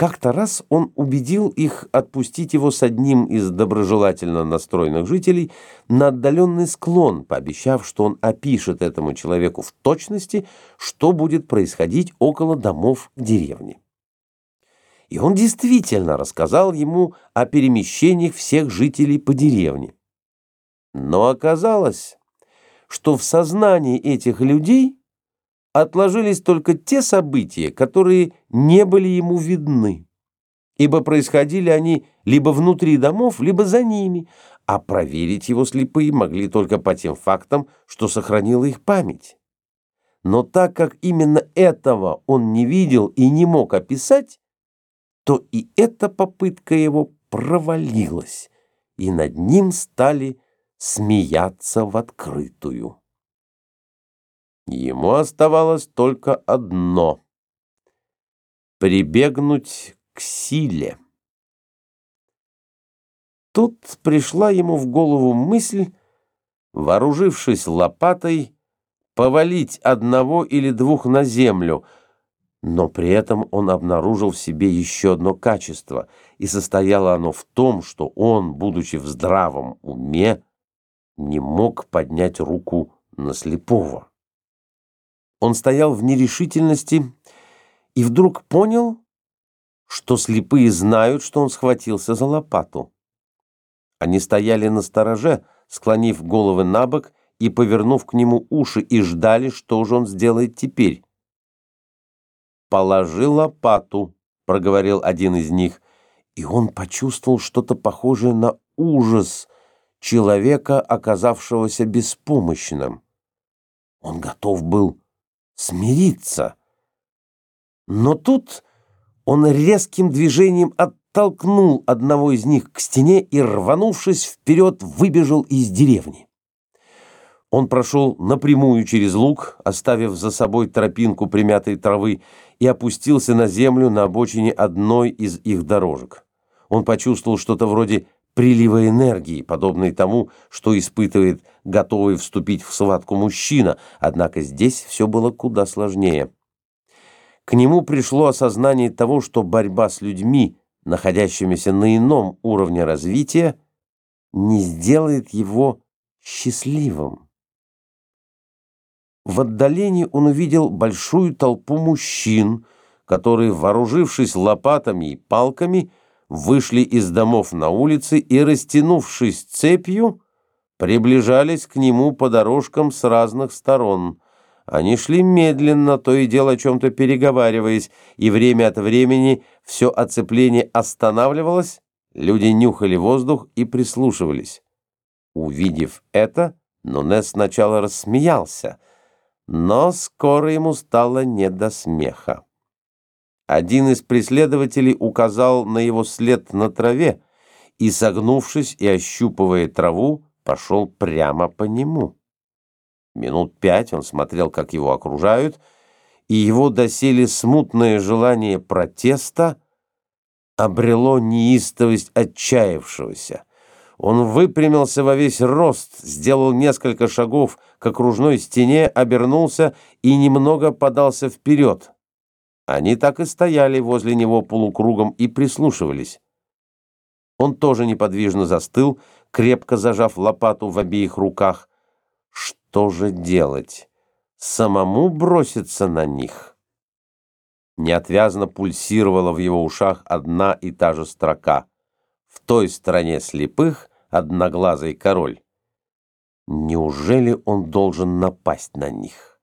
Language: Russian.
Как-то раз он убедил их отпустить его с одним из доброжелательно настроенных жителей на отдаленный склон, пообещав, что он опишет этому человеку в точности, что будет происходить около домов деревни. И он действительно рассказал ему о перемещениях всех жителей по деревне. Но оказалось, что в сознании этих людей отложились только те события, которые не были ему видны, ибо происходили они либо внутри домов, либо за ними, а проверить его слепые могли только по тем фактам, что сохранила их память. Но так как именно этого он не видел и не мог описать, то и эта попытка его провалилась, и над ним стали смеяться в открытую. Ему оставалось только одно — прибегнуть к силе. Тут пришла ему в голову мысль, вооружившись лопатой, повалить одного или двух на землю, но при этом он обнаружил в себе еще одно качество, и состояло оно в том, что он, будучи в здравом уме, не мог поднять руку на слепого. Он стоял в нерешительности и вдруг понял, что слепые знают, что он схватился за лопату. Они стояли на стороже, склонив головы на бок и повернув к нему уши, и ждали, что же он сделает теперь. «Положи лопату», — проговорил один из них, и он почувствовал что-то похожее на ужас человека, оказавшегося беспомощным. Он готов был смириться. Но тут он резким движением оттолкнул одного из них к стене и, рванувшись вперед, выбежал из деревни. Он прошел напрямую через луг, оставив за собой тропинку примятой травы, и опустился на землю на обочине одной из их дорожек. Он почувствовал что-то вроде прилива энергии, подобной тому, что испытывает готовый вступить в схватку мужчина, однако здесь все было куда сложнее. К нему пришло осознание того, что борьба с людьми, находящимися на ином уровне развития, не сделает его счастливым. В отдалении он увидел большую толпу мужчин, которые, вооружившись лопатами и палками, вышли из домов на улицы и, растянувшись цепью, приближались к нему по дорожкам с разных сторон. Они шли медленно, то и дело о чем-то переговариваясь, и время от времени все оцепление останавливалось, люди нюхали воздух и прислушивались. Увидев это, Нунес сначала рассмеялся, но скоро ему стало не до смеха. Один из преследователей указал на его след на траве и, согнувшись и ощупывая траву, пошел прямо по нему. Минут пять он смотрел, как его окружают, и его доселе смутное желание протеста обрело неистовость отчаявшегося. Он выпрямился во весь рост, сделал несколько шагов к окружной стене, обернулся и немного подался вперед. Они так и стояли возле него полукругом и прислушивались. Он тоже неподвижно застыл, крепко зажав лопату в обеих руках. Что же делать? Самому броситься на них? Неотвязно пульсировала в его ушах одна и та же строка. В той стране слепых одноглазый король. Неужели он должен напасть на них?